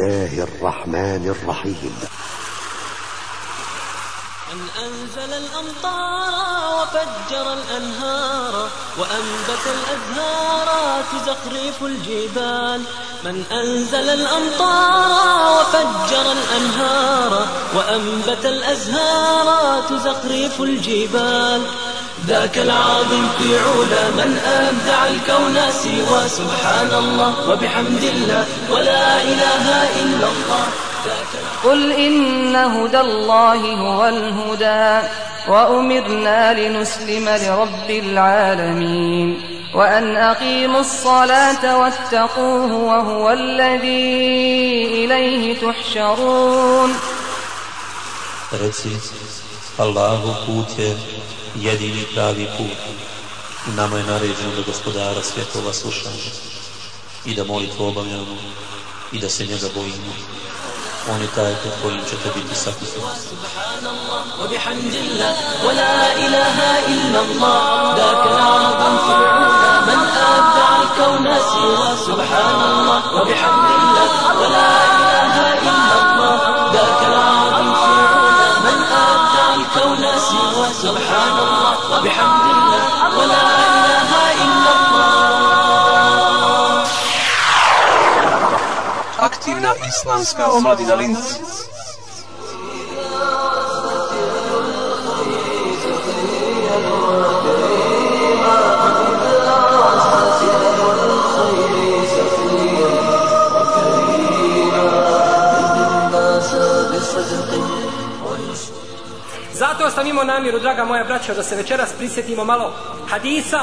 الله الرحمن الرحيم. من أنزل الأمطار وفجر الأنهار وأنبت الأزهار تزخرف الجبال. من أنزل الأمطار وفجر الأنهار وأنبت الأزهار تزخرف الجبال. ذاك العظيم في علا من أبدع الكون سوى سبحان الله وبحمد الله ولا إله إلا الله. قل إن هدى الله هو الهدى وأمرنا لنسلم لرب العالمين وأن أقيموا الصلاة واتقوه وهو الذي إليه تحشرون. Reci, Allahu put je jedini pravi put. Nama je naređeno da gospodara svjetova slušamo i da molitvu obavljamo i da se njega bojimo. On je taj kod kojim ćete biti sakupljeni. Subhanallah, wa bihamdillah, wa la ilaha illa Allah, ذاك العظم في العلا من أبدع الكون سوى سبحان الله وبحمد الله ولا سبحان الله وبحمد الله ولا إله إلا الله Aktivna islamska omladina Linz. namjeru, draga moja braća, da se večeras prisjetimo malo hadisa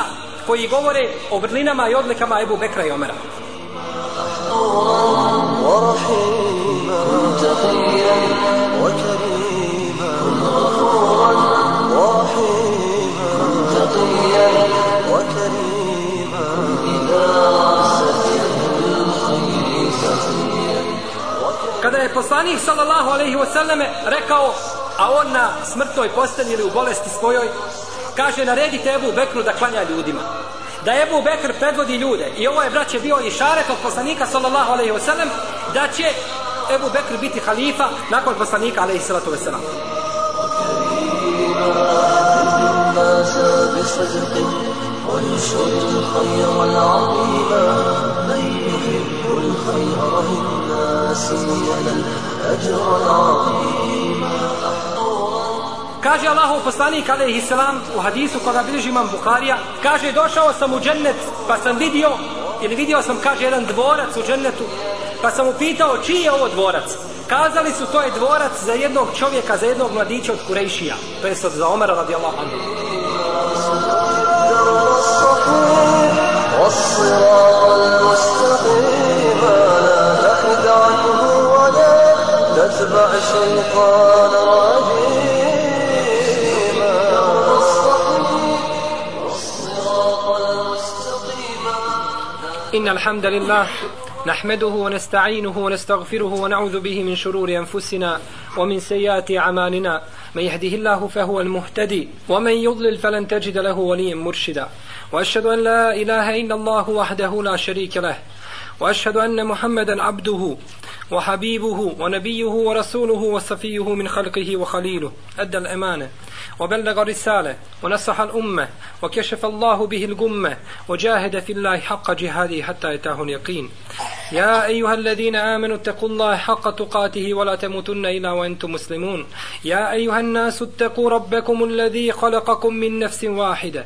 koji govore o vrlinama i odlikama Ebu Bekra i Omera. Kada je poslanik sallallahu alejhi ve selleme rekao a on na smrtnoj postelji ili u bolesti svojoj, kaže naredite Ebu Bekru da klanja ljudima. Da Ebu Bekr predvodi ljude. I ovo je, braće, bio i šaret od poslanika sallallahu alejhi ve sellem da će Ebu Bekr biti halifa nakon poslanika alejhi salatu ve selam. الناس بصدق وينشر الخير العظيم من يحب الخير للناس ينال الأجر العظيم Kaže Allahov poslanik alejhi selam u hadisu koga bilježi imam Buharija, kaže došao sam u džennet pa sam vidio ili vidio sam kaže jedan dvorac u džennetu pa sam upitao čiji je ovo dvorac. Kazali su to je dvorac za jednog čovjeka, za jednog mladića od Kurejšija, to je sad za Omara radijallahu anhu. والصراط المستقيم لا تحد عنه ولا تتبع شيطان رجيما إن الحمد لله نحمده ونستعينه ونستغفره ونعوذ به من شرور أنفسنا ومن سيئات أعمالنا. من يهده الله فهو المهتدي ومن يضلل فلن تجد له وليا مرشدا. وأشهد أن لا إله إلا الله وحده لا شريك له. وأشهد أن محمدا عبده وحبيبه ونبيه ورسوله وصفيه من خلقه وخليله. أدى الأمانة وبلغ الرسالة ونصح الأمة وكشف الله به الغمة وجاهد في الله حق جهاده حتى يتاه اليقين. يا أيها الذين آمنوا اتقوا الله حق تقاته ولا تموتن إلا وأنتم مسلمون. يا أيها الناس اتقوا ربكم الذي خلقكم من نفس واحدة.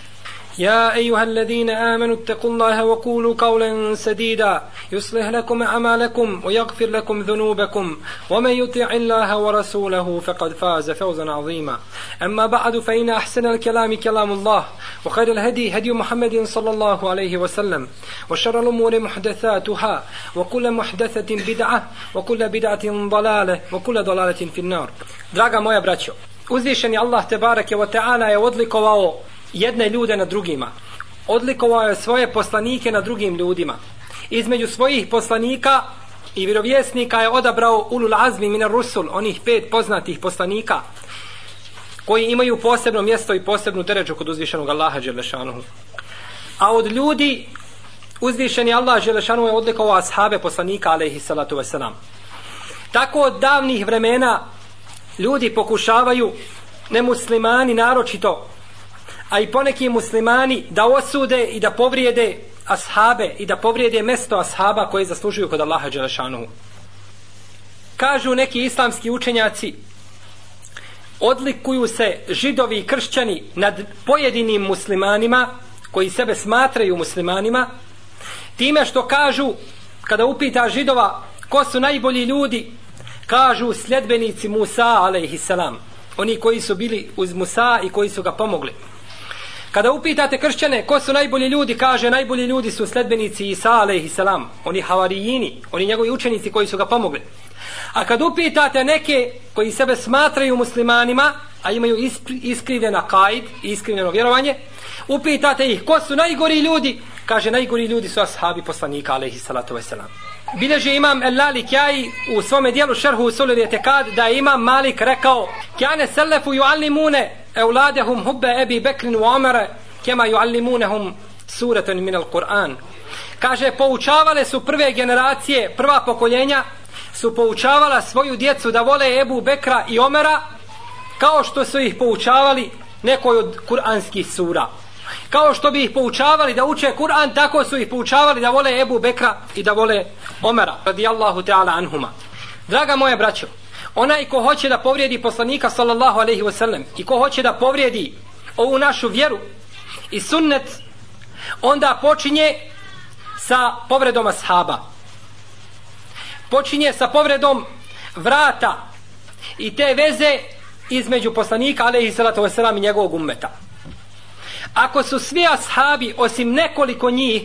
يا أيها الذين آمنوا اتقوا الله وقولوا قولا سديدا. يصلح لكم أعمالكم ويغفر لكم ذنوبكم. ومن يطع الله ورسوله فقد فاز فوزا عظيما. أما بعد فإن أحسن الكلام كلام الله وخير الهدي هدي محمد صلى الله عليه وسلم وشر الأمور محدثاتها وكل محدثة بدعة وكل بدعة ضلالة وكل ضلالة في النار. Draga moja braćo, uzvišeni Allah Tebareke wa ta'ala je odlikovao jedne ljude na drugima. Odlikovao je svoje poslanike na drugim ljudima. Između svojih poslanika i vjerovjesnika je odabrao ulul azmi minar rusul, onih pet poznatih poslanika, koji imaju posebno mjesto i posebnu deređu kod uzvišenog Allaha Đelešanuhu. A od ljudi uzvišeni Allah Đelešanuhu je odlikovao ashabe poslanika alaihi salatu wasalam. Tako od davnih vremena ljudi pokušavaju nemuslimani naročito a i poneki muslimani da osude i da povrijede ashabe i da povrijede mesto ashaba koje zaslužuju kod Allaha Đelešanuhu. Kažu neki islamski učenjaci odlikuju se židovi i kršćani nad pojedinim muslimanima koji sebe smatraju muslimanima time što kažu kada upita židova ko su najbolji ljudi kažu sljedbenici Musa alaihissalam oni koji su bili uz Musa i koji su ga pomogli kada upitate kršćane ko su najbolji ljudi kaže najbolji ljudi su sledbenici Isa alaihissalam oni havarijini oni njegovi učenici koji su ga pomogli A kad upitate neke koji sebe smatraju muslimanima, a imaju iskrivljena kajd, iskrivljeno vjerovanje, upitate ih ko su najgori ljudi, kaže najgori ljudi su ashabi poslanika, alaihi salatu wasalam. Bileže imam El Lali u svome dijelu šerhu usulil je tekad da je imam Malik rekao Kjane selefu ju allimune euladehum hubbe ebi bekrin u omere kema ju allimunehum suratan min al Kur'an. Kaže, poučavale su prve generacije, prva pokoljenja su poučavala svoju djecu da vole Ebu Bekra i Omera kao što su ih poučavali nekoj od kuranskih sura. Kao što bi ih poučavali da uče Kur'an, tako su ih poučavali da vole Ebu Bekra i da vole Omera, radijallahu ta'ala anhuma. Draga moja braćo, onaj ko hoće da povrijedi poslanika sallallahu alaihi wasallam i ko hoće da povrijedi ovu našu vjeru i sunnet, onda počinje sa povredom ashaba počinje sa povredom vrata i te veze između poslanika alaihi salatu wasalam i njegovog ummeta. Ako su svi ashabi osim nekoliko njih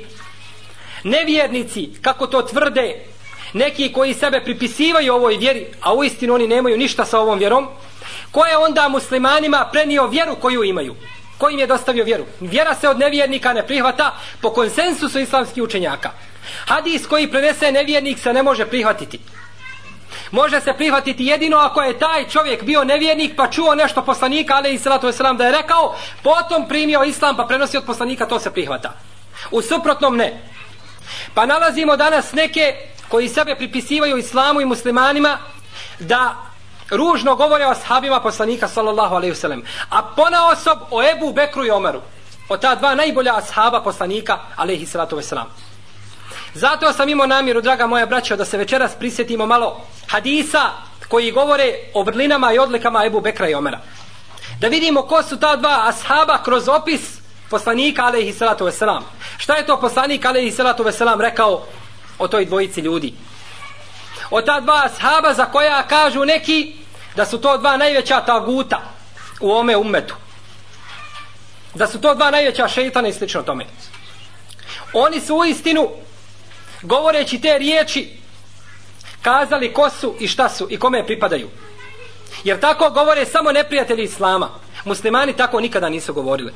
nevjernici, kako to tvrde neki koji sebe pripisivaju ovoj vjeri, a u istinu oni nemaju ništa sa ovom vjerom, ko je onda muslimanima prenio vjeru koju imaju? Ko im je dostavio vjeru? Vjera se od nevjernika ne prihvata po konsensusu islamskih učenjaka. Hadis koji prenese nevjernik se ne može prihvatiti. Može se prihvatiti jedino ako je taj čovjek bio nevjernik pa čuo nešto poslanika, ali i salatu wasalam da je rekao, potom primio islam pa prenosi od poslanika, to se prihvata. U suprotnom ne. Pa nalazimo danas neke koji sebe pripisivaju islamu i muslimanima da ružno govore o ashabima poslanika sallallahu alaihi wasallam. A pona osob o Ebu Bekru i Omeru. O ta dva najbolja ashaba poslanika alaihi salatu wasalam. Zato sam imao namjeru, draga moja braća, da se večeras prisjetimo malo hadisa koji govore o vrlinama i odlikama Ebu Bekra i Omera. Da vidimo ko su ta dva ashaba kroz opis poslanika alaihi salatu veselam. Šta je to poslanik alaihi salatu veselam rekao o toj dvojici ljudi? O ta dva ashaba za koja kažu neki da su to dva najveća taguta u ome umetu. Da su to dva najveća šeitana i slično tome. Oni su u istinu govoreći te riječi kazali ko su i šta su i kome pripadaju. Jer tako govore samo neprijatelji Islama. Muslimani tako nikada nisu govorili.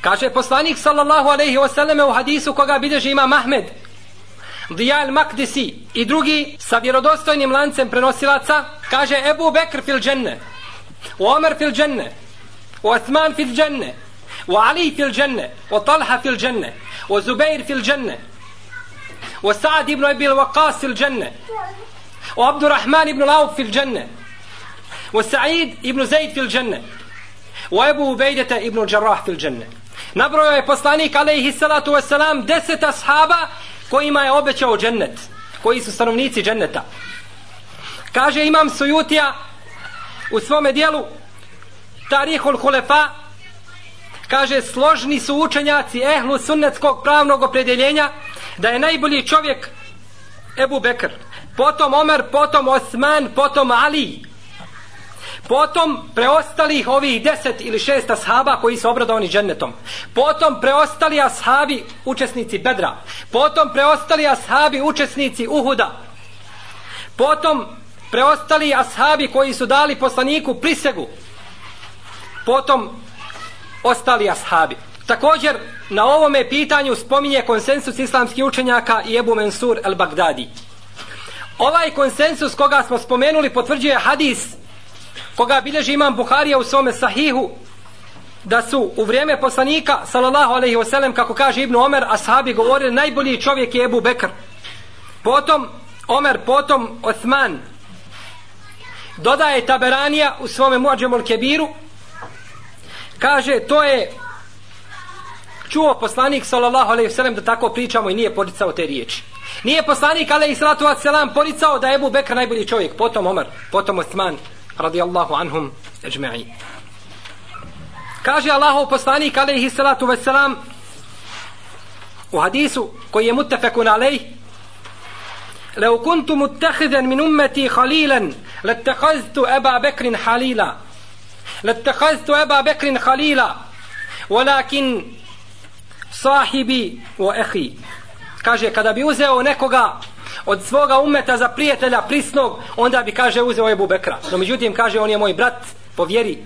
Kaže poslanik sallallahu alaihi wasallam u hadisu koga bilježi ima Mahmed Dijal Makdisi i drugi sa vjerodostojnim lancem prenosilaca kaže Ebu Bekr fil dženne u Omer fil dženne u Osman fil dženne u Ali fil dženne u Talha fil dženne u Zubeir fil dženne O Sa'd ibn Abi al-Waqas il Jannah. O Abdurrahman ibn Lauf fil Jannah. O Sa'id ibn Zaid fil Jannah. O Ebu Ubejdete ibn al-Jarrah fil dženne. Nabrojao je poslanik alaihi salatu wasalam deset ashaba kojima je obećao džennet. Koji su stanovnici dženneta. Kaže imam sujutija u svome dijelu Tarihul Hulefa kaže složni su učenjaci ehlu sunnetskog pravnog opredeljenja da je najbolji čovjek Ebu Bekr, potom Omer, potom Osman, potom Ali, potom preostalih ovih deset ili šest ashaba koji su obradovani džennetom, potom preostali ashabi učesnici Bedra, potom preostali ashabi učesnici Uhuda, potom preostali ashabi koji su dali poslaniku prisegu, potom ostali ashabi. Također, na ovome pitanju spominje konsensus islamskih učenjaka i Ebu Mensur el-Bagdadi. Ovaj konsensus koga smo spomenuli potvrđuje hadis koga bilježi imam Buharija u svome sahihu da su u vrijeme poslanika sallallahu alejhi ve sellem kako kaže Ibn Omer ashabi govorili najbolji čovjek je Ebu Bekr. Potom Omer potom Osman dodaje Taberanija u svome Muadžemul Kebiru. Kaže to je čuo poslanik sallallahu alejhi ve sellem da tako pričamo i nije poricao te riječi nije poslanik alejhi salatu vesselam poricao da je Ebu Bekr najbolji čovjek potom Omer potom Osman radijallahu anhum ejma'in Kaže Allahov poslanik alejhi salatu vesselam u hadisu koji je muttafaqun alejh لو كنت متخذا من أمتي خليلا لاتخذت أبا بكر خليلا لاتخذت أبا بكر خليلا ولكن sahibi o ehi. Kaže, kada bi uzeo nekoga od svoga umeta za prijatelja prisnog, onda bi, kaže, uzeo je Bubekra. No, međutim, kaže, on je moj brat po vjeri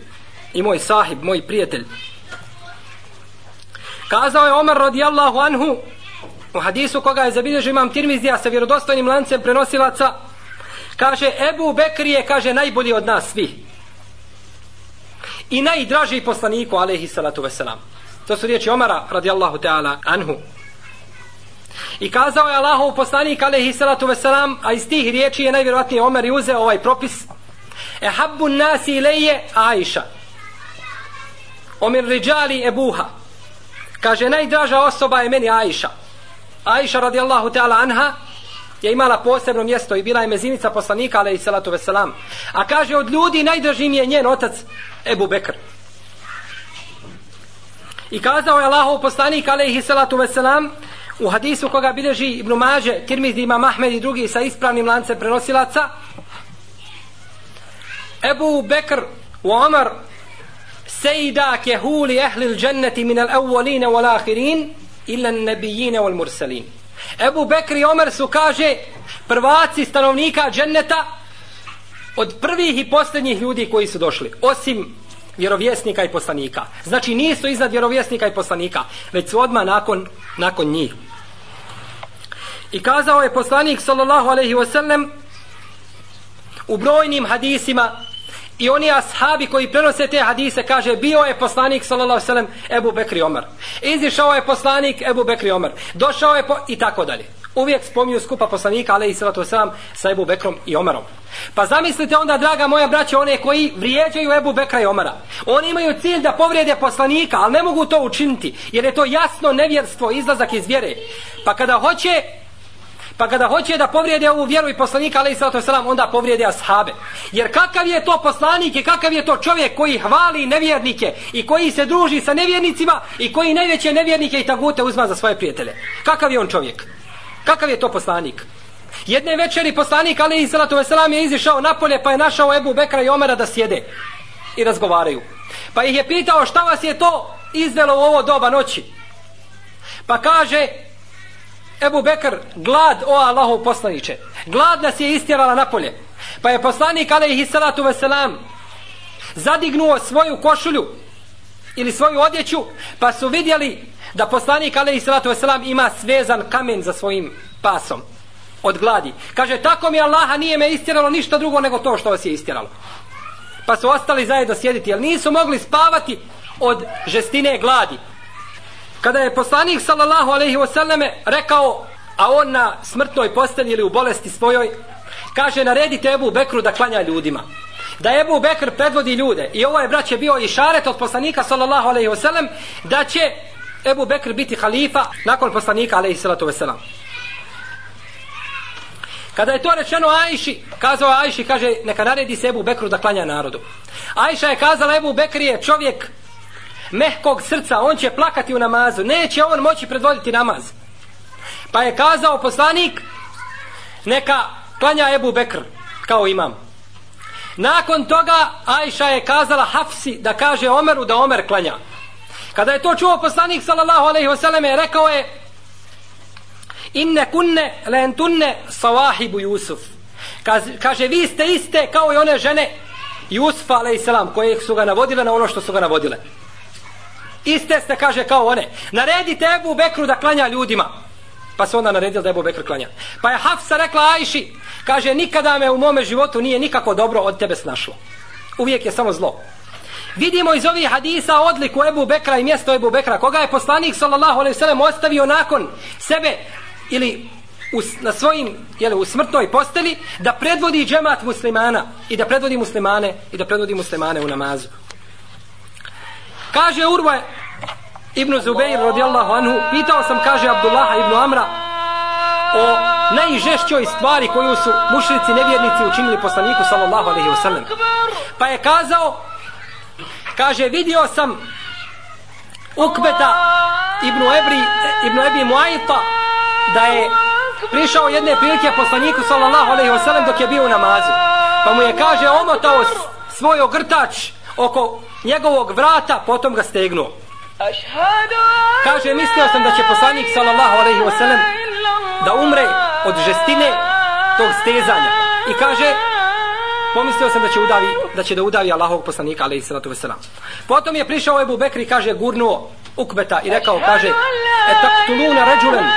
i moj sahib, moj prijatelj. Kazao je Omer radijallahu anhu u hadisu koga je zabilježio imam tirmizija sa vjerodostojnim lancem prenosilaca, kaže, Ebu Bekri je, kaže, najbolji od nas svih. I najdraži poslaniku, alaihi salatu veselam to su riječi Omara radijallahu ta'ala anhu i kazao je Allahov poslanik alaihi salatu veselam a iz tih riječi je najvjerojatnije Omer i uzeo ovaj propis Ehabbu nasi ileje Aisha Omir Rijali Ebuha. Kaže, najdraža osoba je meni Aisha. Aisha radijallahu ta'ala anha je imala posebno mjesto i bila je mezinica poslanika, alaihi salatu veselam. A kaže, od ljudi najdraži mi je njen otac Ebu Bekr. I kazao je Allahov poslanik alaihi salatu vesselam u hadisu koga bileži Ibn Maže, Tirmizi, Imam Ahmed i drugi sa ispravnim lancem prenosilaca, Ebu Bekr u Omar sejda kehuli ehlil dženneti minel evvoline wal ahirin ila nebijine wal mursalin. Ebu Bekr i Omar su, kaže, prvaci stanovnika dženneta od prvih i posljednjih ljudi koji su došli, osim vjerovjesnika i poslanika znači nisu iznad vjerovjesnika i poslanika već su odmah nakon, nakon njih i kazao je poslanik sallallahu alaihi wasallam u brojnim hadisima I oni ashabi koji prenose te hadise kaže bio je poslanik sallallahu alejhi ve sellem Ebu Bekri Omer. Izišao je poslanik Ebu Bekri Omer. Došao je po... i tako dalje. Uvijek spominju skupa poslanika alejhi salatu vesselam sa Ebu Bekrom i Omerom. Pa zamislite onda draga moja braća one koji vrijeđaju Ebu Bekra i Omara. Oni imaju cilj da povrijede poslanika, ali ne mogu to učiniti jer je to jasno nevjerstvo, izlazak iz vjere. Pa kada hoće Pa kada hoće da povrijede ovu vjeru i poslanika, ali i sallatu wasalam, onda povrijede ashabe. Jer kakav je to poslanik i kakav je to čovjek koji hvali nevjernike i koji se druži sa nevjernicima i koji najveće nevjernike i tagute uzma za svoje prijatelje. Kakav je on čovjek? Kakav je to poslanik? Jedne večeri poslanik, ali i sallatu wasalam, je izišao napolje pa je našao Ebu Bekra i Omera da sjede i razgovaraju. Pa ih je pitao šta vas je to izvelo u ovo doba noći. Pa kaže, Ebu Bekr, glad, o Allahov poslaniće, glad nas je istjerala napolje. Pa je poslanik, alaihi salatu veselam, zadignuo svoju košulju ili svoju odjeću, pa su vidjeli da poslanik, alaihi salatu wasalam ima svezan kamen za svojim pasom od gladi. Kaže, tako mi Allaha nije me istjeralo ništa drugo nego to što vas je istjeralo. Pa su ostali zajedno sjediti, jer nisu mogli spavati od žestine gladi. Kada je poslanik sallallahu alejhi ve selleme rekao a on na smrtnoj postelji ili u bolesti svojoj kaže naredite Ebu Bekru da klanja ljudima. Da Ebu Bekr predvodi ljude. I ovo je braće bio i šaret od poslanika sallallahu alejhi ve sellem da će Ebu Bekr biti halifa nakon poslanika alaihi salatu veselam. Kada je to rečeno Ajši, kazao Ajši, kaže, neka naredi se Ebu Bekru da klanja narodu. Ajša je kazala Ebu Bekr je čovjek mehkog srca, on će plakati u namazu, neće on moći predvoditi namaz. Pa je kazao poslanik, neka klanja Ebu Bekr, kao imam. Nakon toga Ajša je kazala Hafsi da kaže Omeru da Omer klanja. Kada je to čuo poslanik sallallahu alejhi ve selleme rekao je Inne kunne lentunne sawahibu Yusuf. Kaže, kaže vi ste iste kao i one žene Jusufa alejhi selam koje su ga navodile na ono što su ga navodile. Iste ste, kaže, kao one. Naredite Ebu Bekru da klanja ljudima. Pa se onda naredio da Ebu Bekr klanja. Pa je Hafsa rekla Ajši, kaže, nikada me u mome životu nije nikako dobro od tebe snašlo. Uvijek je samo zlo. Vidimo iz ovih hadisa odliku Ebu Bekra i mjesto Ebu Bekra, koga je poslanik sallallahu alejhi ve sellem ostavio nakon sebe ili u, na svojim jeli, u smrtnoj posteli da predvodi džemat muslimana i da predvodi muslimane i da predvodi muslimane u namazu. Kaže Urva Ibn Zubeir radijallahu anhu, pitao sam, kaže Abdullaha ibn Amra, o najžešćoj stvari koju su mušrici nevjernici učinili poslaniku sallallahu alaihi wasallam. Pa je kazao, kaže, vidio sam Ukbeta ibn Ebri, ibn Ebi Muajta, da je prišao jedne prilike poslaniku sallallahu alaihi wasallam dok je bio u namazu. Pa mu je, kaže, omotao svoj ogrtač oko njegovog vrata, potom ga stegnuo. Kaže, mislio sam da će poslanik sallallahu alaihi wasallam da umre od žestine tog stezanja. I kaže, pomislio sam da će udavi da će da udavi Allahovog poslanika alejhi salatu vesselam. Potom je prišao Ebu Bekr i kaže gurnuo Ukbeta i rekao kaže etaktuluna rajulan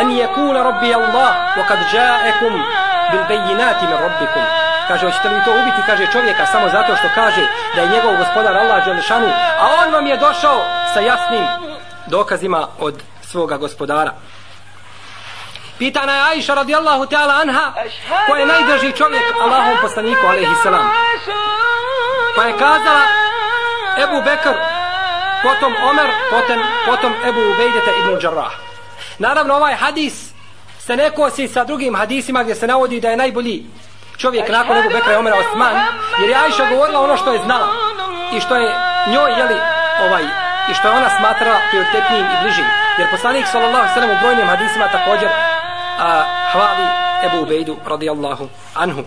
an yakula rabbi Allah wa kad ja'akum bil bayyinati min rabbikum. Kaže hoćete li to ubiti kaže čovjeka samo zato što kaže da je njegov gospodar Allah dželešanu, a on vam je došao sa jasnim dokazima od svoga gospodara. Pitana je Aisha radijallahu ta'ala anha ko je najdraži čovjek Allahom poslaniku alaihi salam. Pa je kazala Ebu Bekr, potom Omer, potom, potom Ebu Ubejdeta ibn Đarrah. Naravno ovaj hadis se ne kosi sa drugim hadisima gdje se navodi da je najbolji čovjek nakon Ebu Bekra i Omera Osman, jer je Aisha govorila ono što je znala i što je njoj, jeli, ovaj, i što je ona smatrala prioritetnijim i bližim. Jer poslanik sallallahu sellem u brojnim hadisima također a, hvali Ebu Ubejdu radijallahu anhu.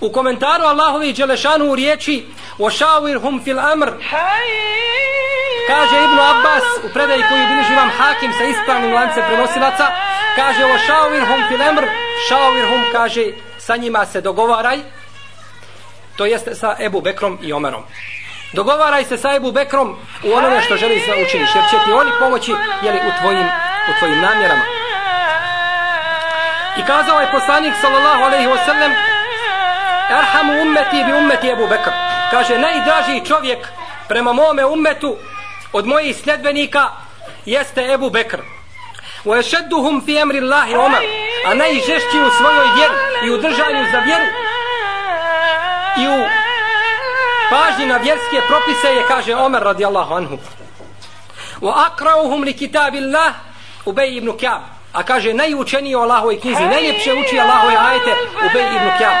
U komentaru Allahovi Đelešanu u riječi وَشَاوِرْهُمْ fil amr kaže Ibnu Abbas u predaji koju bilježi vam hakim sa ispravnim lancem prenosilaca kaže وَشَاوِرْهُمْ fil amr šavirhum kaže sa njima se dogovaraj to jeste sa Ebu Bekrom i Omerom dogovaraj se sa Ebu Bekrom u onome što želiš da učiniš jer će ti oni pomoći jeli, u, tvojim, u tvojim namjerama I kazao je poslanik sallallahu alejhi ve sellem Erhamu ummeti bi ummeti Ebu Bekr. Kaže, najdraži čovjek prema mome ummetu od mojih sljedbenika jeste Ebu Bekr. Wa yashadduhum fi amri Allahi Umar. A najžešći u svojoj vjeri i u držanju za vjeru i u pažnji na vjerske propise je, kaže Omer radijallahu anhu. Wa akrauhum li kitabillah Ubej ibn Kjab. A kaže najučeniji o Allahovoj knjizi, najljepše uči Allahove ajete Ubej ibn Kjab.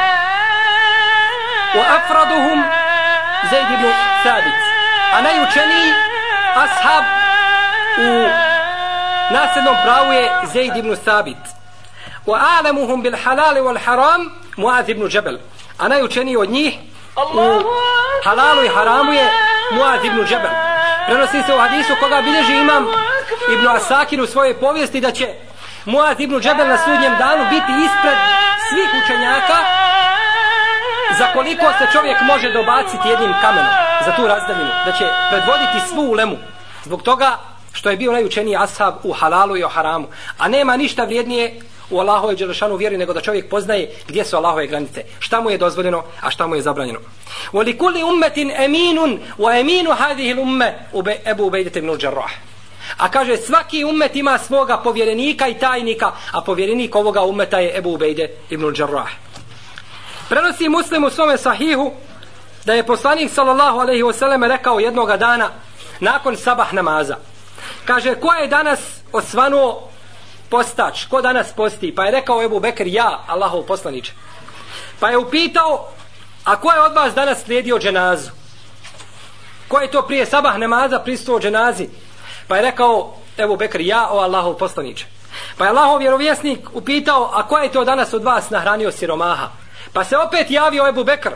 Wa afraduhum Zaid ibn Thabit. A najučeniji ashab u nasljednom pravu je Zaid ibn Sabit. Wa a'lamuhum bil halali wal haram Muaz ibn Jabal. A najučeniji od njih u halalu i haramu je Muaz ibn Džebel. Prenosi se u hadisu koga bilježi imam Ibn Asakir u svojoj povijesti da će Muaz ibn Džebel na sudnjem danu biti ispred svih učenjaka za koliko se čovjek može dobaciti jednim kamenom za tu razdavinu, da će predvoditi svu ulemu zbog toga što je bio najučeniji ashab u halalu i o haramu a nema ništa vrijednije u Allahove Đelešanu vjeri, nego da čovjek poznaje gdje su Allahove granice. Šta mu je dozvoljeno, a šta mu je zabranjeno. Voli kulli ummetin eminun, wa eminu hadih il umme, ube, ebu ubejdete al-Jarrah. A kaže, svaki umet ima svoga povjerenika i tajnika, a povjerenik ovoga umeta je Ebu Ubejde ibn Đarrah. Prenosi muslim u svome sahihu da je poslanik sallallahu alaihi wasallam rekao jednoga dana nakon sabah namaza. Kaže, ko je danas osvanuo postač? Ko danas posti? Pa je rekao Ebu Bekr, ja, Allahov poslaniče. Pa je upitao, a ko je od vas danas slijedio dženazu? Ko je to prije sabah namaza pristuo dženazi? Pa je rekao Ebu Bekr, ja o Allahov poslaniče. Pa je Allahov vjerovjesnik upitao, a ko je to danas od vas nahranio siromaha? Pa se opet javio Ebu Bekr.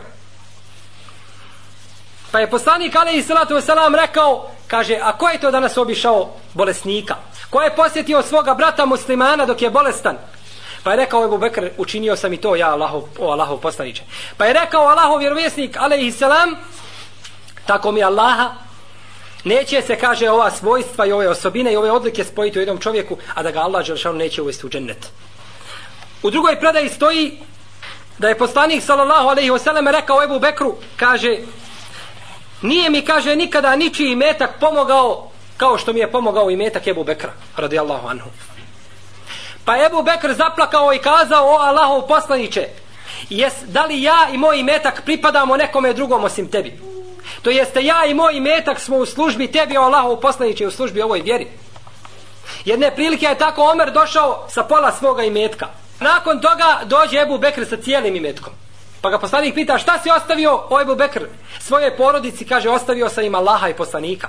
Pa je poslanik alaihi salatu wasalam rekao, kaže, a ko je to danas obišao bolesnika? Ko je posjetio svoga brata muslimana dok je bolestan? Pa je rekao Ebu Bekr, učinio sam i to ja Allahov, o Allahov poslaniče. Pa je rekao Allahov vjerovjesnik alaihi salam, tako mi Allaha, Neće se, kaže, ova svojstva i ove osobine i ove odlike spojiti u jednom čovjeku, a da ga Allah Đelšanu neće uvesti u džennet. U drugoj predaji stoji da je poslanik sallallahu alejhi ve sellem rekao Ebu Bekru, kaže, nije mi, kaže, nikada ničiji metak pomogao kao što mi je pomogao i metak Ebu Bekra, radijallahu anhu. Pa Ebu Bekr zaplakao i kazao, o Allahov poslaniće, jes, da li ja i moj metak pripadamo nekome drugom osim tebi? To jeste ja i moj metak smo u službi tebi, o Allahov poslaniće, u službi ovoj vjeri. Jedne prilike je tako Omer došao sa pola svoga imetka. Nakon toga dođe Ebu Bekr sa cijelim imetkom. Pa ga poslanik pita šta si ostavio o Ebu Bekr? Svoje porodici kaže ostavio sam im Allaha i poslanika.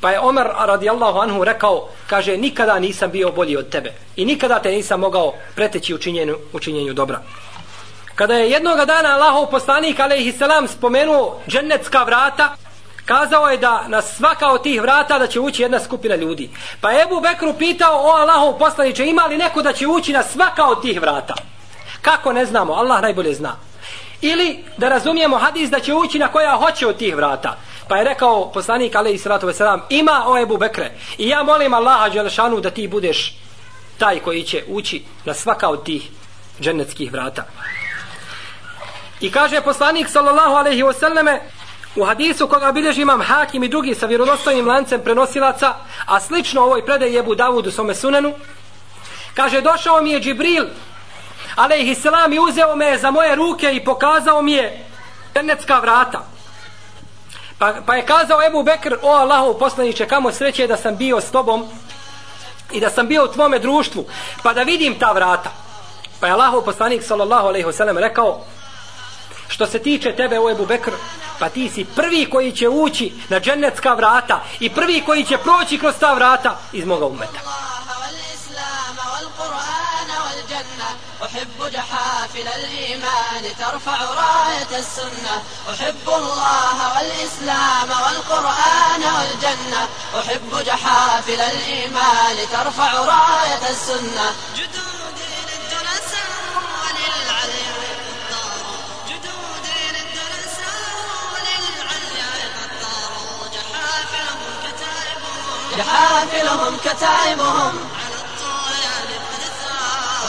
Pa je Omer radijallahu anhu rekao, kaže, nikada nisam bio bolji od tebe. I nikada te nisam mogao preteći u činjenju, u činjenju dobra. Kada je jednoga dana Allahov poslanik, alaihi selam, spomenuo džennetska vrata, kazao je da na svaka od tih vrata da će ući jedna skupina ljudi. Pa je Ebu Bekru pitao, o Allahov poslaniče, ima li neko da će ući na svaka od tih vrata? Kako ne znamo, Allah najbolje zna. Ili da razumijemo hadis da će ući na koja hoće od tih vrata. Pa je rekao poslanik alejhi salatu vesselam ima o Ebu Bekre i ja molim Allaha Đelešanu da ti budeš taj koji će ući na svaka od tih džennetskih vrata. I kaže poslanik sallallahu alejhi ve selleme u hadisu koga bilježi imam Hakim i drugi sa vjerodostojnim lancem prenosilaca, a slično ovoj predaji Ebu Davudu some sunenu, kaže došao mi je Džibril alaihi selam i uzeo me za moje ruke i pokazao mi je džennetska vrata. Pa, pa je kazao Ebu Bekr, o Allahov poslaniće, kamo sreće da sam bio s tobom i da sam bio u tvome društvu, pa da vidim ta vrata. Pa je Allahov poslanik, sallallahu alaihi wasallam, rekao, što se tiče tebe, o Ebu Bekr, pa ti si prvi koji će ući na džennetska vrata i prvi koji će proći kroz ta vrata iz moga umeta. جحافل الإيمان ترفع راية السنة. أحب الله والإسلام والقرآن والجنة. أحب جحافل الإيمان ترفع راية السنة. جحافلهم كتائبهم.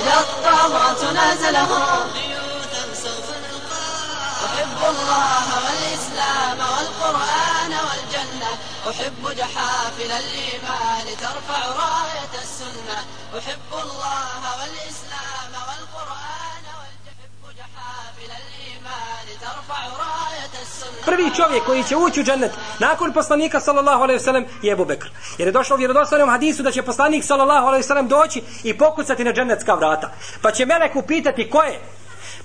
إذا الطاغوت نزله بيوتا سوف نلقاه أحب الله والإسلام والقرآن والجنة. أحب جحافل الإيمان ترفع راية السنة. أحب الله والإسلام Prvi čovjek koji će ući u džennet nakon poslanika sallallahu alejhi ve sellem je Abu Bekr. Jer je došlo u vjerodostojnom hadisu da će poslanik sallallahu alejhi ve sellem doći i pokucati na džennetska vrata. Pa će melek upitati ko je?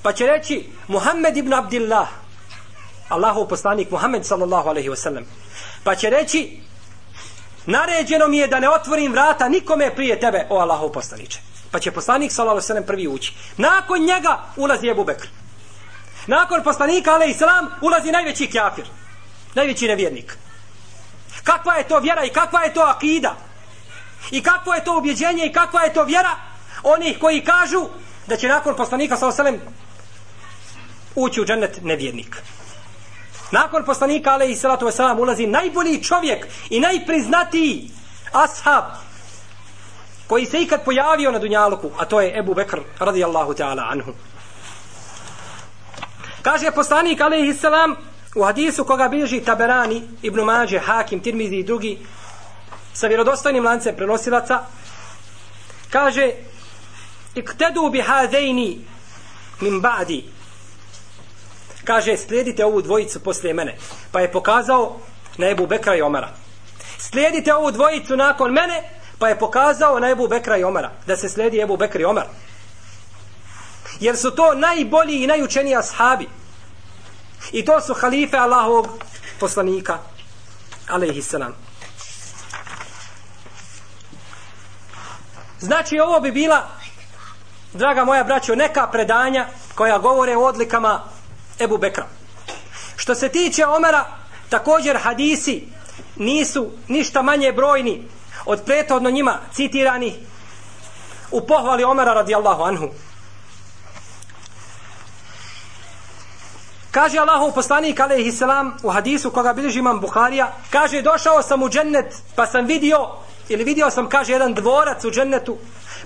Pa će reći Muhammed ibn Abdullah. Allahov poslanik Muhammed sallallahu alejhi ve sellem. Pa će reći naređeno mi je da ne otvorim vrata nikome prije tebe, o Allahov poslaniče. Pa će poslanik sallallahu alejhi ve sellem prvi ući. Nakon njega ulazi Abu Bekr. Nakon poslanika ale islam, ulazi najveći kafir. Najveći nevjernik. Kakva je to vjera i kakva je to akida? I kakvo je to ubjeđenje i kakva je to vjera onih koji kažu da će nakon poslanika sa alejhi ući u džennet nevjernik. Nakon poslanika alejhi salatu wasalam, ulazi najbolji čovjek i najpriznatiji ashab koji se ikad pojavio na dunjaluku, a to je Ebu Bekr radijallahu ta'ala anhu. Kaže poslanik alejhi salam u hadisu koga bilježi Taberani, Ibn Mađe, Hakim, Tirmizi i drugi sa vjerodostojnim lancem prenosilaca kaže iktedu bi hadejni min ba'di. Kaže slijedite ovu dvojicu poslije mene. Pa je pokazao na Ebu Bekra i Omara. Slijedite ovu dvojicu nakon mene pa je pokazao na Ebu Bekra i Omara. Da se slijedi Ebu Bekra i Omar jer su to najbolji i najučeniji ashabi. I to su halife Allahovog poslanika, alaihissalam. Znači, ovo bi bila, draga moja braćo, neka predanja koja govore o odlikama Ebu Bekra. Što se tiče Omera, također hadisi nisu ništa manje brojni od prethodno njima citirani u pohvali Omera radijallahu anhu. Kaže Allahov poslanik alejhi selam u hadisu koga bilježi imam Buharija, kaže došao sam u džennet pa sam vidio ili vidio sam kaže jedan dvorac u džennetu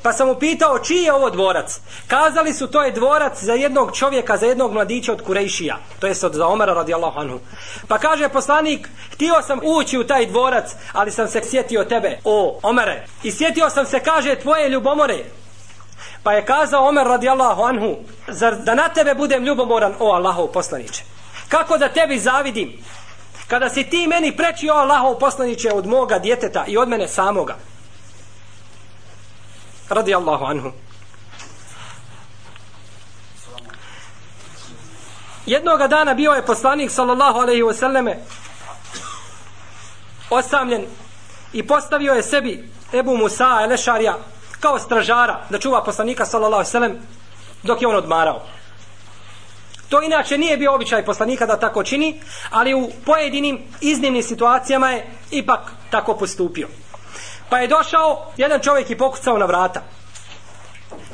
pa sam upitao čiji je ovo dvorac. Kazali su to je dvorac za jednog čovjeka, za jednog mladića od Kurejšija, to jest od za Omara radijallahu anhu. Pa kaže poslanik, htio sam ući u taj dvorac, ali sam se sjetio tebe, o Omare. I sjetio sam se, kaže, tvoje ljubomore, Pa je kazao Omer radijallahu anhu, zar da na tebe budem ljubomoran, o Allahov poslaniće? Kako da tebi zavidim? Kada si ti meni preči, o Allahov poslaniće, od moga djeteta i od mene samoga. Radijallahu anhu. Jednoga dana bio je poslanik sallallahu alejhi ve selleme osamljen i postavio je sebi Ebu Musa Elešarija kao stražara da čuva poslanika sallallahu alejhi ve dok je on odmarao. To inače nije bio običaj poslanika da tako čini, ali u pojedinim iznimnim situacijama je ipak tako postupio. Pa je došao jedan čovjek i pokucao na vrata.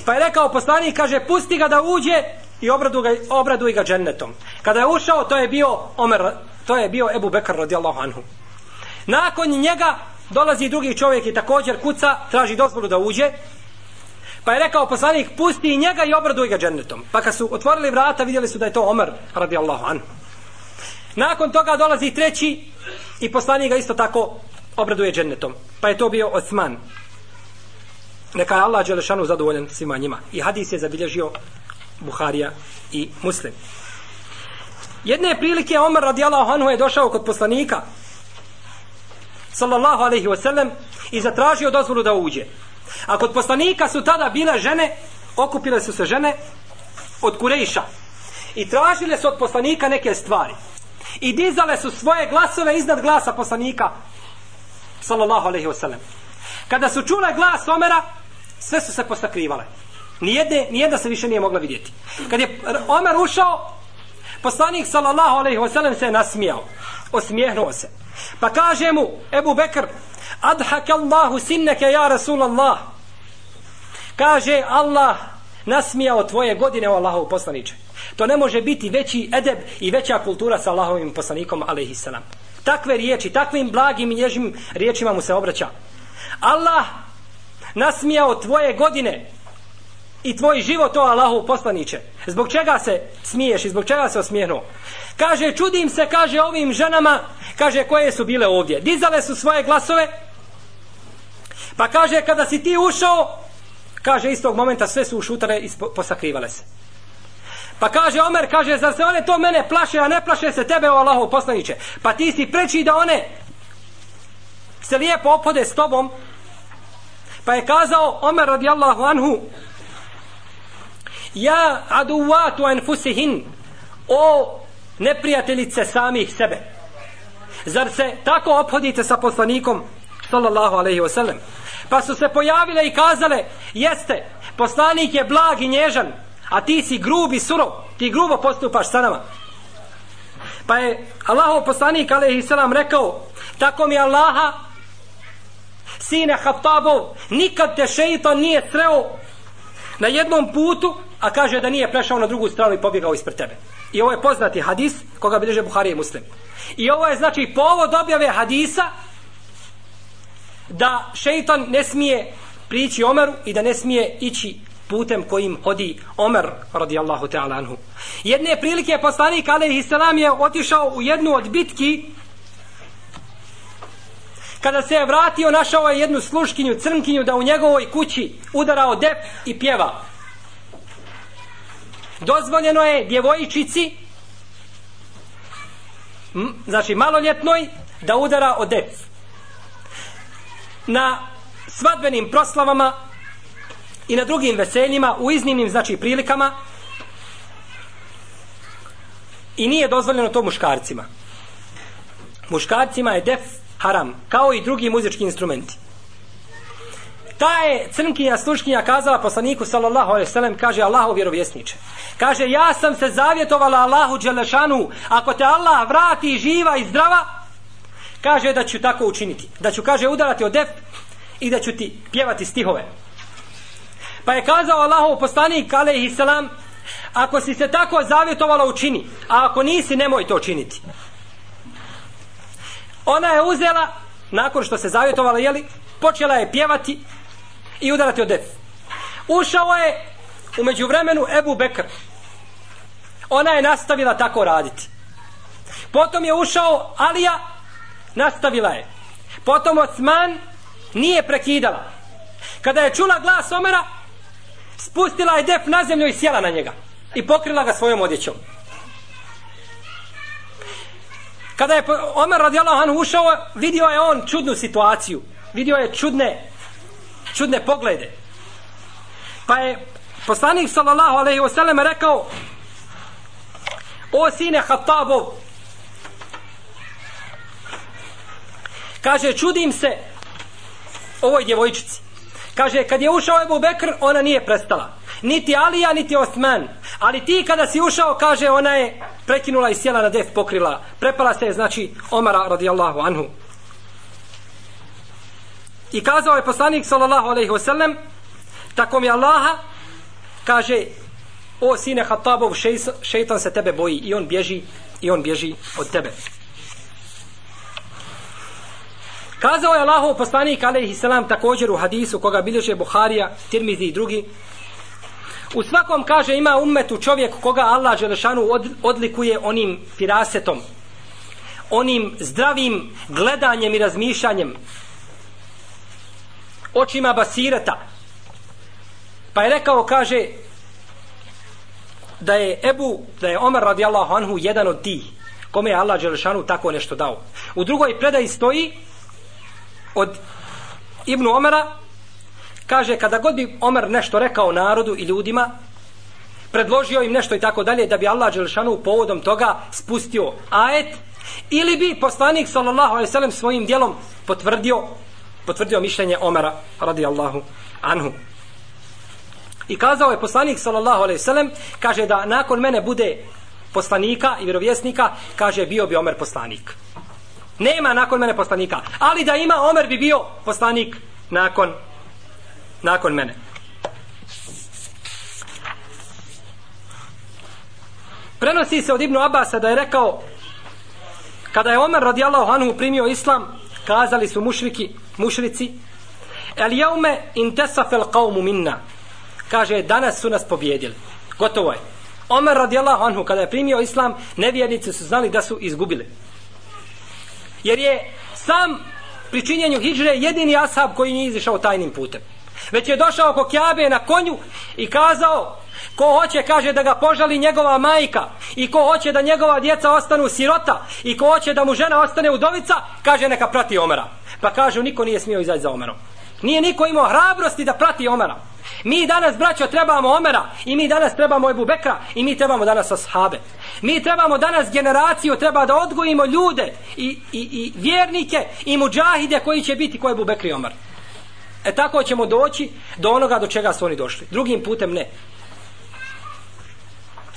Pa je rekao poslanik, kaže, pusti ga da uđe i obradu ga, obraduj ga džennetom. Kada je ušao, to je bio Omer, to je bio Ebu Bekr radijallahu anhu. Nakon njega dolazi drugi čovjek i također kuca, traži dozvolu da uđe. Pa je rekao poslanik, pusti i njega i obraduj ga džennetom. Pa kad su otvorili vrata, vidjeli su da je to Omer, radijallahu anhu. Nakon toga dolazi treći i poslanik ga isto tako obraduje džennetom. Pa je to bio Osman. Neka je Allah Đelešanu zadovoljen svima njima. I hadis je zabilježio Buharija i Muslim. Jedne prilike Omer radijallahu anhu je došao kod poslanika sallallahu alaihi wasallam i zatražio dozvolu da uđe. A kod poslanika su tada bile žene, okupile su se žene od Kurejša i tražile su od poslanika neke stvari. I dizale su svoje glasove iznad glasa poslanika sallallahu alaihi wasallam. Kada su čule glas Omera, sve su se posakrivale. Nijedne, nijedna se više nije mogla vidjeti. Kad je Omer ušao, poslanik sallallahu alaihi wasallam se je nasmijao. Osmijehnuo se. Pa kaže mu Ebu Bekr, adhaka Allahu sinneke ja Rasulallah. Kaže Allah nasmijao tvoje godine o Allahov poslaniče. To ne može biti veći edeb i veća kultura sa Allahovim poslanikom alaihissalam. Takve riječi, takvim blagim i nježim riječima mu se obraća. Allah nasmijao tvoje godine i tvoj život o Allahu poslaniče. Zbog čega se smiješ i zbog čega se osmijehnuo? Kaže, čudim se, kaže ovim ženama, kaže, koje su bile ovdje. Dizale su svoje glasove, pa kaže, kada si ti ušao, kaže, istog momenta sve su ušutale i posakrivale se. Pa kaže Omer, kaže, zar se one to mene plaše, a ne plaše se tebe o Allahu poslaniće? Pa ti si preči da one se lijepo opode s tobom. Pa je kazao Omer radijallahu anhu, Ja aduvatu anfusihin, o neprijateljice samih sebe. Zar se tako ophodite sa poslanikom, sallallahu alaihi wasallam? Pa su se pojavile i kazale, jeste, poslanik je blag i nježan, a ti si grub i surov, ti grubo postupaš sa nama. Pa je Allahov poslanik alaihi selam rekao: "Tako mi Allaha sine Hattabov, nikad te šeitan nije sreo na jednom putu, a kaže da nije prešao na drugu stranu i pobjegao ispred tebe." I ovo je poznati hadis koga bilježe Buhari i Muslim. I ovo je znači povod objave hadisa da šejtan ne smije prići Omeru i da ne smije ići putem kojim hodi Omer radijallahu ta'ala anhu. Jedne prilike poslanik alaihi salam je otišao u jednu od bitki kada se je vratio našao je jednu sluškinju, crnkinju da u njegovoj kući udarao dep i pjeva. Dozvoljeno je djevojčici znači maloljetnoj da udara o dep. Na svadbenim proslavama i na drugim veseljima u iznimnim znači prilikama i nije dozvoljeno to muškarcima muškarcima je def haram kao i drugi muzički instrumenti ta je crnkinja sluškinja kazala poslaniku sallallahu alejhi ve sellem kaže Allahu vjerovjesniče. Kaže ja sam se zavjetovala Allahu dželešanu ako te Allah vrati živa i zdrava kaže da ću tako učiniti. Da ću kaže udarati od def i da ću ti pjevati stihove. Pa je kazao Allahu poslanik alejhi selam ako si se tako zavjetovala učini a ako nisi nemoj to činiti. Ona je uzela nakon što se zavjetovala jeli počela je pjevati i udarati od def. Ušao je u međuvremenu Ebu Bekr. Ona je nastavila tako raditi. Potom je ušao Alija, nastavila je. Potom Osman nije prekidala. Kada je čula glas Omera, spustila je def na zemlju i sjela na njega. I pokrila ga svojom odjećom. Kada je Omer radijallahu anhu ušao, vidio je on čudnu situaciju. Vidio je čudne čudne poglede. Pa je poslanik sallallahu alejhi ve sellem rekao: O sine Hattabov, kaže čudim se ovoj djevojčici. Kaže kad je ušao Ebu Bekr, ona nije prestala. Niti Alija, niti Osman. Ali ti kada si ušao, kaže ona je prekinula i sjela na def pokrila. Prepala se znači Omara radijallahu anhu. I kazao je poslanik sallallahu alejhi ve sellem tako mi Allaha kaže o sine Hattabov šejtan se tebe boji i on bježi i on bježi od tebe. Kazao je Allahov poslanik alejhi selam također u hadisu koga bilježe Buharija, Tirmizi i drugi. U svakom kaže ima ummetu čovjek koga Allah dželešanu odlikuje onim firasetom, onim zdravim gledanjem i razmišljanjem, očima Basirata. Pa je rekao, kaže, da je Ebu, da je Omar radijallahu anhu jedan od tih, kome je Allah Đelešanu tako nešto dao. U drugoj predaji stoji od Ibnu Omara, kaže, kada god bi Omar nešto rekao narodu i ljudima, predložio im nešto i tako dalje, da bi Allah Đelešanu povodom toga spustio ajet, ili bi poslanik sallallahu alaihi sallam svojim dijelom potvrdio potvrdio mišljenje Omara radijallahu anhu. I kazao je poslanik sallallahu alejhi ve sellem kaže da nakon mene bude poslanika i vjerovjesnika, kaže bio bi Omer poslanik. Nema nakon mene poslanika, ali da ima Omer bi bio poslanik nakon nakon mene. Prenosi se od Ibnu Abasa da je rekao kada je Omer radijallahu anhu primio islam, kazali su mušriki, mušrici, el jaume intesafel qavmu minna, kaže, danas su nas pobjedili. Gotovo je. Omer radijallahu anhu, kada je primio islam, nevjernici su znali da su izgubili. Jer je sam pri činjenju hijdžre jedini ashab koji nije izišao tajnim putem. Već je došao ko Kjabe na konju i kazao, Ko hoće, kaže, da ga požali njegova majka i ko hoće da njegova djeca ostanu sirota i ko hoće da mu žena ostane udovica, kaže, neka prati Omera. Pa kažu, niko nije smio izaći za Omerom. Nije niko imao hrabrosti da prati Omera. Mi danas, braćo, trebamo Omera i mi danas trebamo Ebu Bekra i mi trebamo danas Ashabe. Mi trebamo danas generaciju, treba da odgojimo ljude i, i, i vjernike i muđahide koji će biti ko Ebu Bekri Omer. E tako ćemo doći do onoga do čega su oni došli. Drugim putem ne.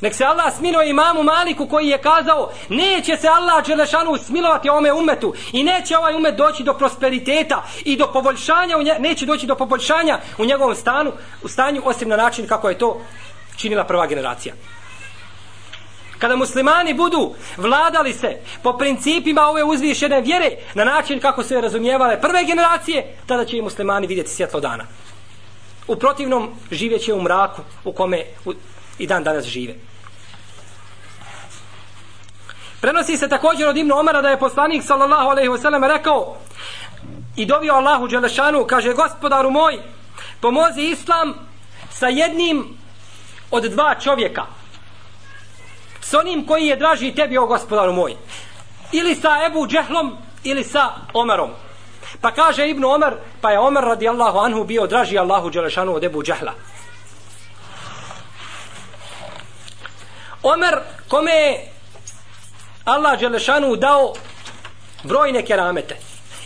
Nek se Allah smilo imamu Maliku koji je kazao neće se Allah Đelešanu smilovati ome umetu i neće ovaj umet doći do prosperiteta i do poboljšanja, u nje, neće doći do poboljšanja u njegovom stanu, u stanju osim na način kako je to činila prva generacija. Kada muslimani budu vladali se po principima ove uzvišene vjere na način kako su je razumijevale prve generacije, tada će i muslimani vidjeti svjetlo dana. U protivnom živjeće u mraku u kome i dan danas žive. Prenosi se također od Ibnu Omara da je poslanik sallallahu alejhi ve sellem rekao i dovio Allahu dželešanu kaže gospodaru moj pomozi islam sa jednim od dva čovjeka s onim koji je draži tebi o gospodaru moj. Ili sa Ebu Džehlom ili sa Omerom. Pa kaže Ibn Omer pa je Omer radijallahu anhu bio draži Allahu Đelešanu od Ebu Džehla. Omer kome je Allah Đelešanu dao brojne keramete.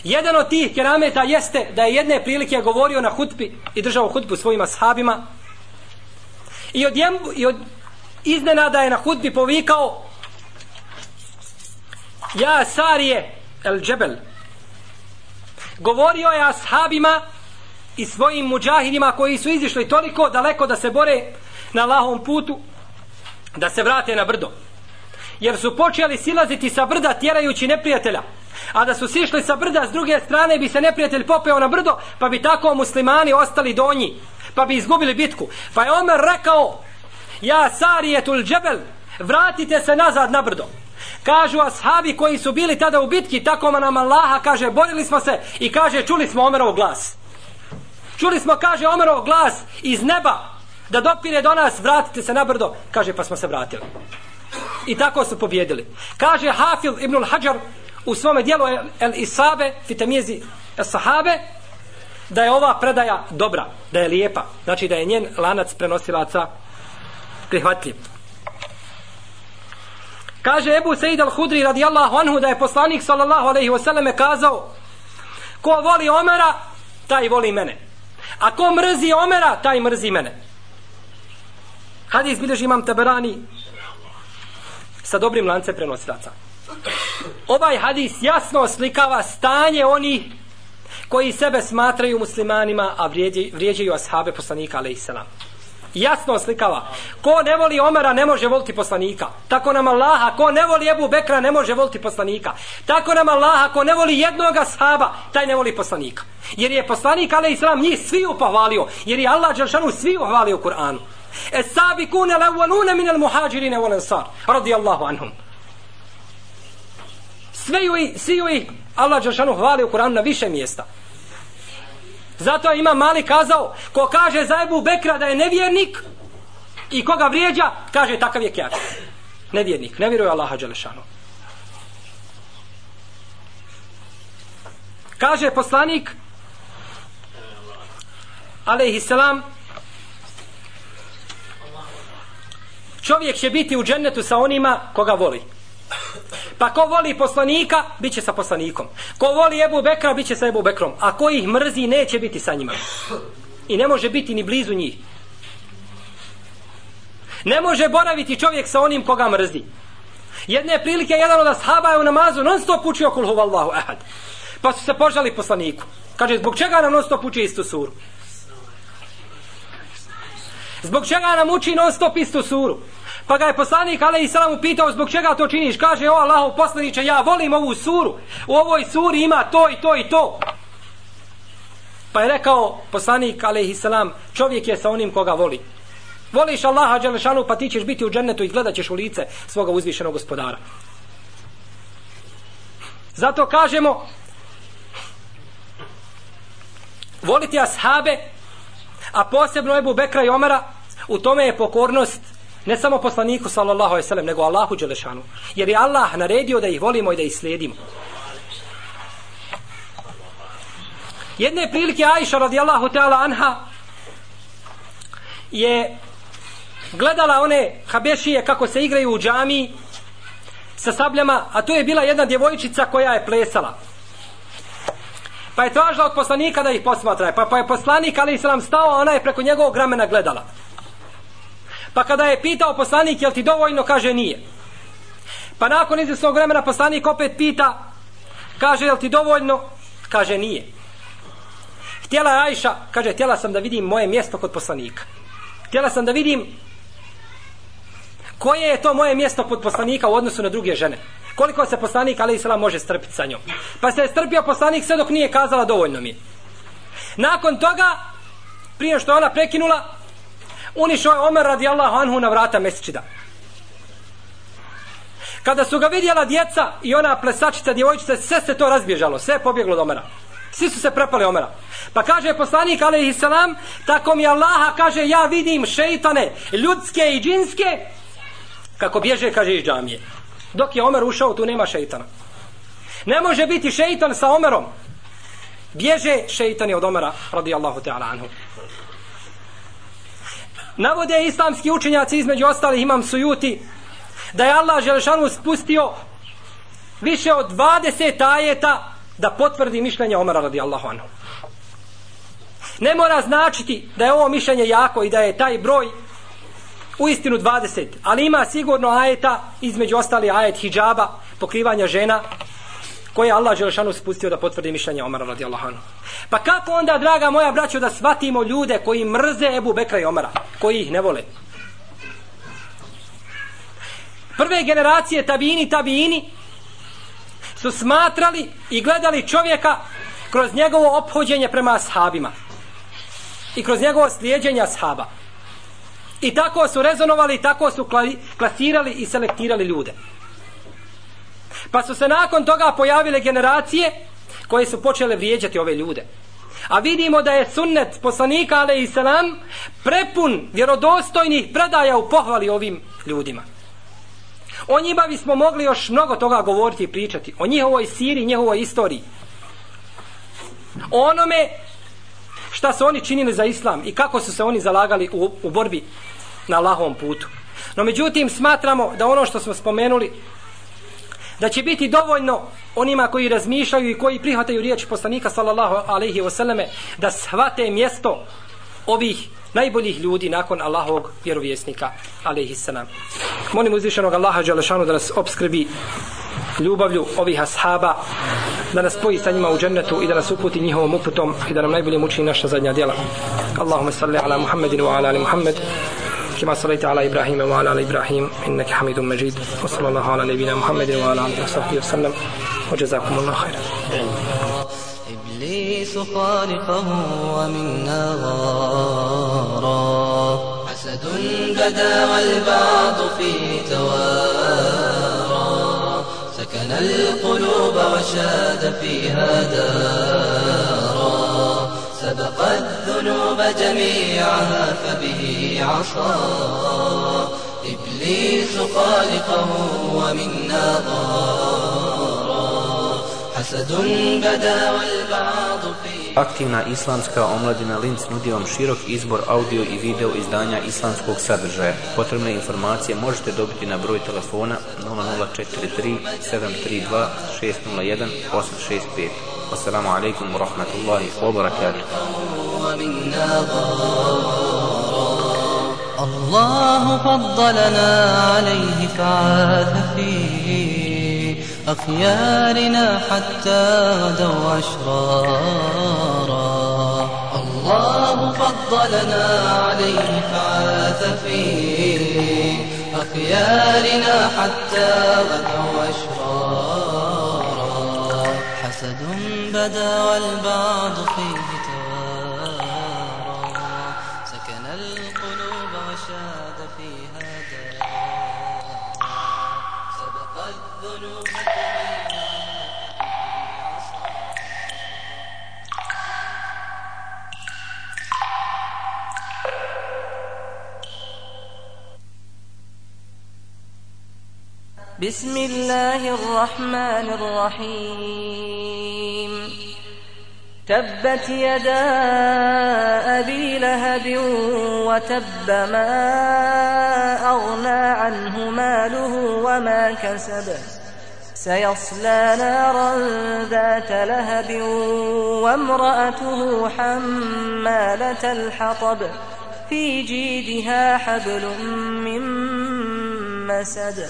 Jedan od tih kerameta jeste da je jedne prilike govorio na hutbi i držao hutbu svojim sahabima i od, jem, i od iznenada je na hudbi povikao Ja Sarije el Džebel. Govorio je ashabima i svojim muđahidima koji su izišli toliko daleko da se bore na lahom putu da se vrate na brdo. Jer su počeli silaziti sa brda tjerajući neprijatelja. A da su sišli sa brda s druge strane bi se neprijatelj popeo na brdo pa bi tako muslimani ostali donji pa bi izgubili bitku. Pa je Omer rekao ja sarijetul džebel vratite se nazad na brdo. Kažu ashabi koji su bili tada u bitki tako nam Allaha kaže borili smo se i kaže čuli smo Omerov glas. Čuli smo kaže Omerov glas iz neba da dopire do nas vratite se na brdo. Kaže pa smo se vratili. I tako su pobjedili. Kaže Hafil ibnul Hajar u svome dijelu El Isabe fitamijezi sahabe da je ova predaja dobra da je lijepa. Znači da je njen lanac prenosilaca prihvatljiv Kaže Ebu Sejid al-Hudri radijallahu anhu da je poslanik sallallahu alaihi wasallam kazao ko voli Omera, taj voli mene. A ko mrzi Omera, taj mrzi mene. Hadis bilježi imam taberani sa dobrim lancem prenosilaca. Ovaj hadis jasno oslikava stanje oni koji sebe smatraju muslimanima, a vrijeđaju ashabe poslanika alaihi salam jasno oslikava. Ko ne voli Omara ne može voliti poslanika. Tako nam Allaha, ko ne voli Ebu Bekra ne može voliti poslanika. Tako nam Allaha, ko ne voli jednoga sahaba, taj ne voli poslanika. Jer je poslanik, ale islam, njih svi pohvalio. Jer je Allah Đelšanu svi uhvalio Kur'anu. Es sabikune levalune minel muhađirine vol ansar. Radijallahu anhum. Sve ju i, svi ju Allah Đelšanu hvali u Kur'anu na više mjesta. Zato je ima mali kazao, ko kaže za Ebu Bekra da je nevjernik i koga vrijeđa, kaže takav je kjač. Nevjernik, ne vjeruje Allaha Đelešanu. Kaže poslanik, alaihissalam, čovjek će biti u džennetu sa onima koga voli. Pa ko voli poslanika, bit će sa poslanikom. Ko voli Ebu Bekra, bit će sa Ebu Bekrom. A ko ih mrzi, neće biti sa njima. I ne može biti ni blizu njih. Ne može boraviti čovjek sa onim koga mrzi. Jedne prilike, jedan od ashaba je u namazu non stop učio kul huvallahu ahad. Pa su se požali poslaniku. Kaže, zbog čega nam non stop uči istu suru? Zbog čega nam uči non stop istu suru? Pa ga je poslanik Ali i Salam upitao zbog čega to činiš. Kaže, o Allahov poslaniče, ja volim ovu suru. U ovoj suri ima to i to i to. Pa je rekao poslanik Ali i Salam, čovjek je sa onim koga voli. Voliš Allaha Đelešanu pa ti ćeš biti u džennetu i gledat ćeš u lice svoga uzvišenog gospodara. Zato kažemo voliti ashabe a posebno Ebu Bekra i Omara u tome je pokornost Ne samo poslaniku sallallahu alejhi ve sellem, nego Allahu dželešanu. Jer je Allah naredio da ih volimo i da ih slijedimo. Jedne prilike Ajša radijallahu ta'ala anha je gledala one habešije kako se igraju u džami sa sabljama, a to je bila jedna djevojčica koja je plesala. Pa je tražila od poslanika da ih posmatra. Pa, pa je poslanik, ali se nam stao, a ona je preko njegovog ramena gledala. Pa kada je pitao poslanik, jel ti dovoljno, kaže nije. Pa nakon izvjesnog vremena poslanik opet pita, kaže, jel ti dovoljno, kaže nije. Htjela je Ajša, kaže, htjela sam da vidim moje mjesto kod poslanika. Htjela sam da vidim koje je to moje mjesto kod poslanika u odnosu na druge žene. Koliko se poslanik, ali islam, može strpiti sa njom. Pa se je strpio poslanik sve dok nije kazala dovoljno mi. Nakon toga, prije što ona prekinula, unišao je Omer radijallahu anhu na vrata mesečida. Kada su ga vidjela djeca i ona plesačica, djevojčica, sve se to razbježalo, sve je pobjeglo od Omera. Svi su se prepali Omera. Pa kaže poslanik, alaihi salam, tako mi Allaha kaže, ja vidim šeitane, ljudske i džinske, kako bježe, kaže, iz džamije. Dok je Omer ušao, tu nema šeitana. Ne može biti šeitan sa Omerom. Bježe šeitani od Omera, radijallahu ta'ala anhu. Navode islamski učenjaci između ostalih imam sujuti da je Allah Želešanu spustio više od 20 ajeta da potvrdi mišljenje Omara radijallahu anhu. Ne mora značiti da je ovo mišljenje jako i da je taj broj u istinu 20, ali ima sigurno ajeta, između ostali ajet hijjaba, pokrivanja žena, koje je Allah Želešanu spustio da potvrdi mišljenje Omara radijallahu anhu. Pa kako onda, draga moja braćo, da shvatimo ljude koji mrze Ebu Bekra i Omara, koji ih ne vole? Prve generacije tabini, tabini su smatrali i gledali čovjeka kroz njegovo ophođenje prema ashabima i kroz njegovo slijedženje ashaba. I tako su rezonovali, tako su klasirali i selektirali ljude. Pa su se nakon toga pojavile generacije koje su počele vrijeđati ove ljude. A vidimo da je sunnet poslanika ale i selam prepun vjerodostojnih predaja u pohvali ovim ljudima. O njima bismo mogli još mnogo toga govoriti i pričati. O njihovoj siri, njihovoj istoriji. O onome šta su oni činili za islam i kako su se oni zalagali u, u borbi na Allahovom putu. No međutim smatramo da ono što smo spomenuli da će biti dovoljno onima koji razmišljaju i koji prihvataju riječ poslanika sallallahu alaihi wasallame da shvate mjesto ovih najboljih ljudi nakon Allahovog vjerovjesnika alaihi salam. Molim uzvišenog Allaha Đalešanu da nas obskrbi ljubavlju ovih ashaba da nas spoji sa njima u džennetu i da nas uputi njihovom uputom i da nam najbolje muči naša zadnja djela. Allahumma salli ala Muhammedin wa ala ali Muhammed كما صليت على إبراهيم وعلى آل إبراهيم إنك حميد مجيد. وصلى الله على نبينا محمد وعلى آله وصحبه وسلم. وجزاكم الله خيرا. إبليس خالقه ومنا غارا حسد بدا والبعض في توارا. سكن القلوب وشاد فيها دارا. سبق الذنوب جميعها فبه عصى إبليس خالقه ومنا ضارا حسد بدا والبعض في Aktivna islamska omladina Linz nudi vam širok izbor audio i video izdanja islamskog sadržaja. Potrebne informacije možete dobiti na broj telefona 0043 732 601 865. Wassalamu alaikum wa rahmatullahi wa barakatuh. ضارا الله فضلنا عليه فعاث فيه أخيارنا حتى غدوا أشرارا. الله فضلنا عليه فعاث فيه أخيارنا حتى غدوا أشرارا. حسد بدا والبعض فيه بسم الله الرحمن الرحيم. تبت يدا أبي لهب وتب ما أغنى عنه ماله وما كسب. سيصلى نارا ذات لهب وامرأته حمالة الحطب. في جيدها حبل من مسد.